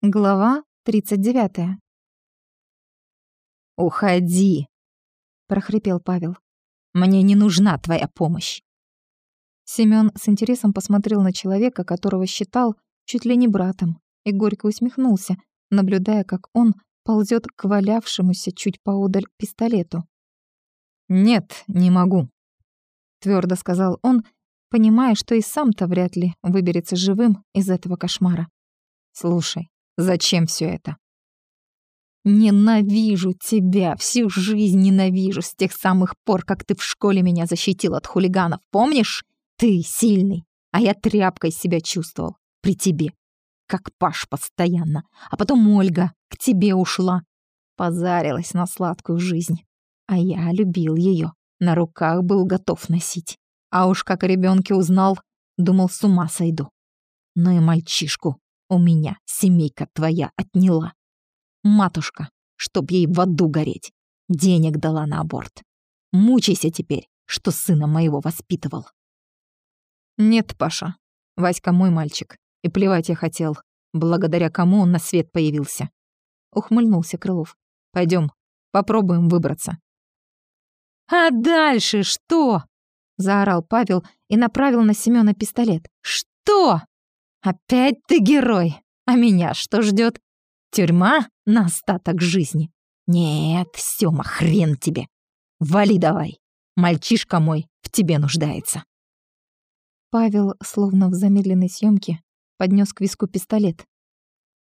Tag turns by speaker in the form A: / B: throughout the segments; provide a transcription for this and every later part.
A: Глава 39.
B: «Уходи!» — прохрипел Павел. «Мне не нужна твоя помощь!»
A: Семён с интересом посмотрел на человека, которого считал чуть ли не братом, и горько усмехнулся, наблюдая, как он ползет к валявшемуся чуть поодаль пистолету.
B: «Нет, не могу», — твердо сказал он,
A: понимая, что и сам-то вряд ли выберется живым из этого кошмара.
B: «Слушай, Зачем все это?
A: Ненавижу тебя, всю жизнь ненавижу с тех самых пор, как ты в школе меня защитил от хулиганов. Помнишь? Ты сильный, а я тряпкой себя чувствовал при тебе. Как Паш постоянно. А потом Ольга к тебе ушла. Позарилась на сладкую жизнь. А я любил ее, на руках был готов носить. А уж как ребенке узнал, думал, с ума сойду. Но и мальчишку у меня семейка твоя отняла. Матушка, чтоб ей в аду гореть, денег дала на аборт. Мучайся теперь, что сына моего воспитывал.
B: Нет, Паша, Васька мой мальчик, и плевать я хотел, благодаря кому он на свет появился. Ухмыльнулся Крылов. Пойдем, попробуем выбраться.
A: «А дальше что?» — заорал Павел и направил на Семёна пистолет. «Что?» Опять ты герой. А меня что ждет? Тюрьма на остаток жизни? Нет, Сёма, хрен тебе. Вали давай. Мальчишка мой в тебе нуждается. Павел, словно в замедленной съемке, поднес к виску пистолет.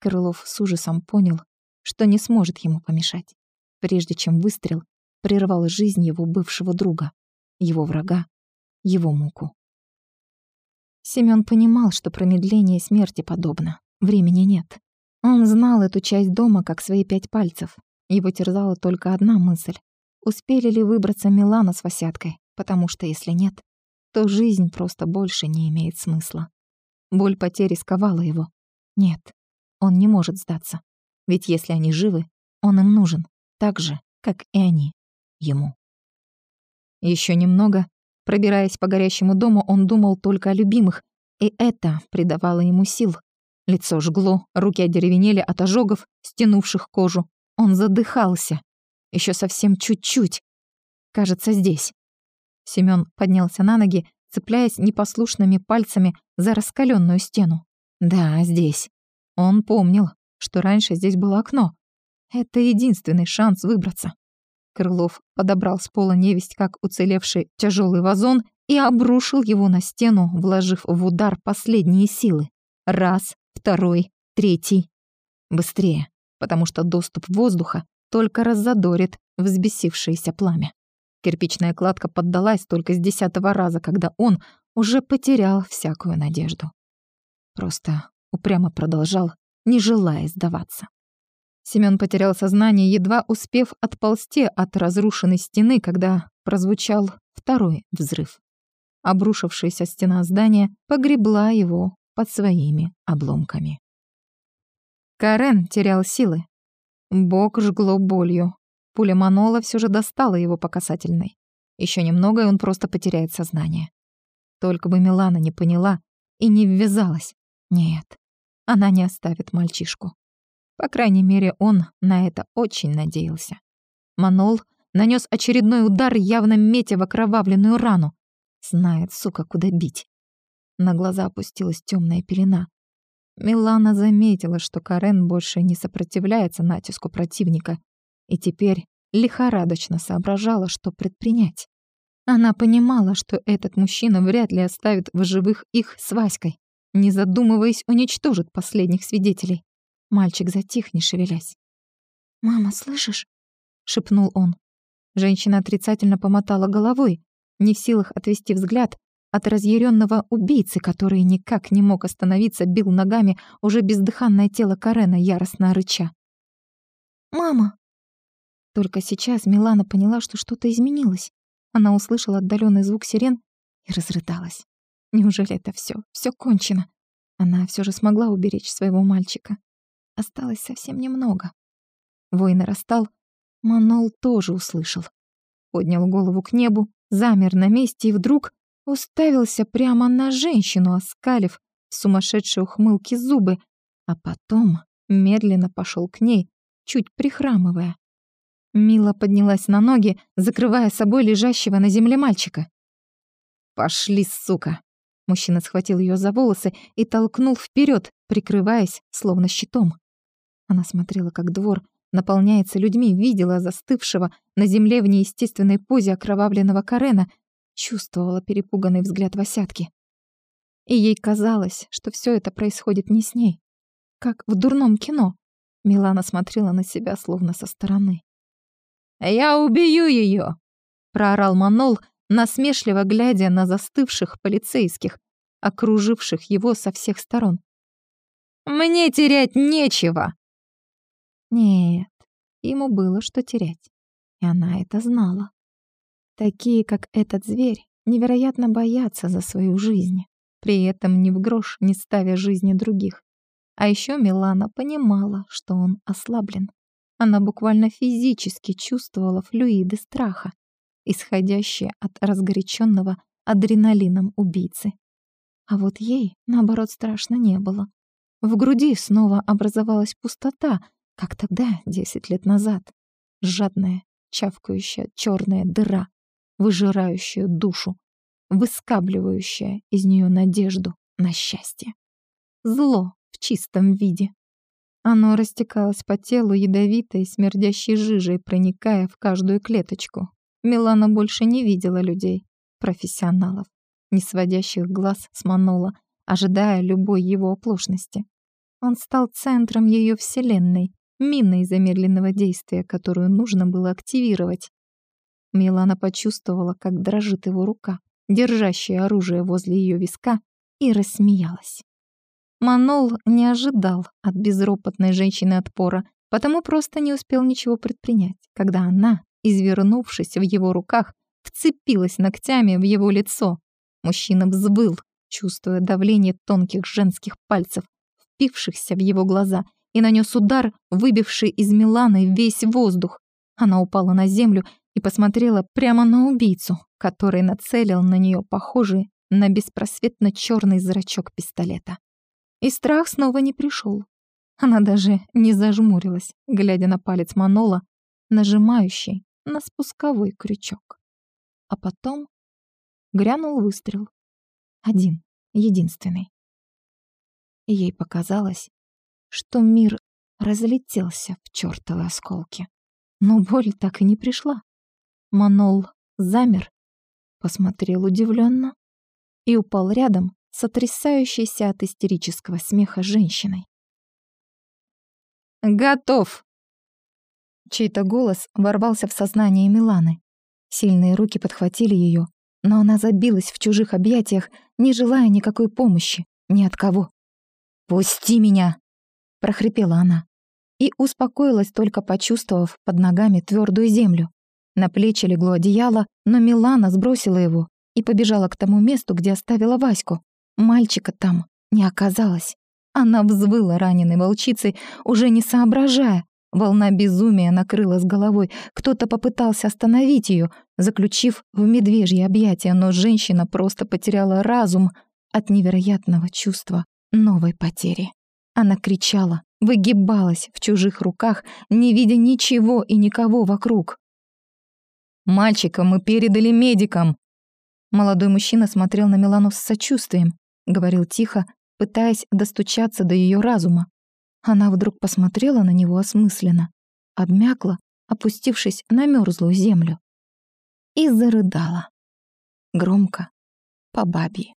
A: Крылов с ужасом понял, что не сможет ему помешать, прежде чем выстрел прервал жизнь его бывшего друга, его врага, его муку. Семён понимал, что промедление смерти подобно. Времени нет. Он знал эту часть дома как свои пять пальцев. Его терзала только одна мысль. Успели ли выбраться Милана с Васяткой? Потому что если нет, то жизнь просто больше не имеет смысла. Боль потери сковала его. Нет, он не может сдаться. Ведь если они живы, он им нужен, так же, как и они ему. Еще немного, Пробираясь по горящему дому, он думал только о любимых, и это придавало ему сил. Лицо жгло, руки одеревенели от ожогов, стянувших кожу. Он задыхался. Еще совсем чуть-чуть. Кажется, здесь. Семён поднялся на ноги, цепляясь непослушными пальцами за раскаленную стену. Да, здесь. Он помнил, что раньше здесь было окно. Это единственный шанс выбраться. Крылов подобрал с пола невесть как уцелевший тяжелый вазон и обрушил его на стену, вложив в удар последние силы. Раз, второй, третий. Быстрее, потому что доступ воздуха только раззадорит взбесившееся пламя. Кирпичная кладка поддалась только с десятого раза, когда он уже потерял всякую надежду. Просто упрямо продолжал, не желая сдаваться. Семён потерял сознание, едва успев отползти от разрушенной стены, когда прозвучал второй взрыв. Обрушившаяся стена здания погребла его под своими обломками. Карен терял силы. Бок жгло болью. Пуля Манола все же достала его по касательной. Еще немного, и он просто потеряет сознание. Только бы Милана не поняла и не ввязалась. Нет, она не оставит мальчишку. По крайней мере, он на это очень надеялся. Манол нанес очередной удар, явно метя в окровавленную рану. Знает, сука, куда бить. На глаза опустилась темная пелена. Милана заметила, что Карен больше не сопротивляется натиску противника, и теперь лихорадочно соображала, что предпринять. Она понимала, что этот мужчина вряд ли оставит в живых их с Васькой, не задумываясь, уничтожит последних свидетелей. Мальчик затих, не шевелясь. «Мама, слышишь?» — шепнул он. Женщина отрицательно помотала головой, не в силах отвести взгляд от разъяренного убийцы, который никак не мог остановиться, бил ногами уже бездыханное тело Карена, яростно рыча. «Мама!» Только сейчас Милана поняла, что что-то изменилось. Она услышала отдаленный звук сирен и разрыдалась. Неужели это все? Все кончено? Она все же смогла уберечь своего мальчика. Осталось совсем немного. Вой нарастал. Манол тоже услышал. Поднял голову к небу, замер на месте и вдруг уставился прямо на женщину, оскалив в сумасшедшей зубы, а потом медленно пошел к ней, чуть прихрамывая. Мила поднялась на ноги, закрывая собой лежащего на земле мальчика. «Пошли, сука!» Мужчина схватил ее за волосы и толкнул вперед, прикрываясь, словно щитом. Она смотрела, как двор наполняется людьми, видела застывшего на земле в неестественной позе окровавленного Карена, чувствовала перепуганный взгляд Васятки. И ей казалось, что все это происходит не с ней. Как в дурном кино. Милана смотрела на себя словно со стороны. «Я убью ее! проорал Манол, насмешливо глядя на застывших полицейских, окруживших его со всех сторон. «Мне терять нечего!» Нет, ему было что терять, и она это знала. Такие, как этот зверь, невероятно боятся за свою жизнь, при этом ни в грош не ставя жизни других. А еще Милана понимала, что он ослаблен. Она буквально физически чувствовала флюиды страха, исходящие от разгоряченного адреналином убийцы. А вот ей, наоборот, страшно не было. В груди снова образовалась пустота, как тогда, десять лет назад. Жадная, чавкающая черная дыра, выжирающая душу, выскабливающая из нее надежду на счастье. Зло в чистом виде. Оно растекалось по телу ядовитой, смердящей жижей, проникая в каждую клеточку, Милана больше не видела людей, профессионалов, не сводящих глаз с Манола, ожидая любой его оплошности. Он стал центром ее вселенной, миной замедленного действия, которую нужно было активировать. Милана почувствовала, как дрожит его рука, держащая оружие возле ее виска, и рассмеялась. Манол не ожидал от безропотной женщины отпора, потому просто не успел ничего предпринять, когда она, извернувшись в его руках, вцепилась ногтями в его лицо. Мужчина взвыл, чувствуя давление тонких женских пальцев, впившихся в его глаза, и нанес удар, выбивший из Миланы весь воздух. Она упала на землю и посмотрела прямо на убийцу, который нацелил на нее похожий на беспросветно черный зрачок пистолета. И страх снова не пришел. Она даже не зажмурилась, глядя на палец Манола, нажимающий на спусковой крючок. А потом грянул выстрел. Один, единственный. Ей показалось, что мир разлетелся в чёртовы осколки. Но боль так и не пришла. Манол замер, посмотрел удивленно и упал рядом с отрясающейся от истерического смеха женщиной. «Готов!» Чей-то голос ворвался в сознание Миланы. Сильные руки подхватили ее, но она забилась в чужих объятиях, не желая никакой помощи, ни от кого. «Пусти меня!» — прохрипела она. И успокоилась, только почувствовав под ногами твердую землю. На плечи легло одеяло, но Милана сбросила его и побежала к тому месту, где оставила Ваську. Мальчика там не оказалось. Она взвыла раненой волчицей, уже не соображая, Волна безумия накрыла с головой. Кто-то попытался остановить ее, заключив в медвежье объятия, но женщина просто потеряла разум от невероятного чувства новой потери. Она кричала, выгибалась в чужих руках, не видя ничего и никого вокруг. «Мальчика мы передали медикам!» Молодой мужчина смотрел на Милану с сочувствием, говорил тихо, пытаясь достучаться до ее разума. Она вдруг посмотрела на него осмысленно, обмякла, опустившись на мёрзлую землю, и зарыдала. Громко, по бабье.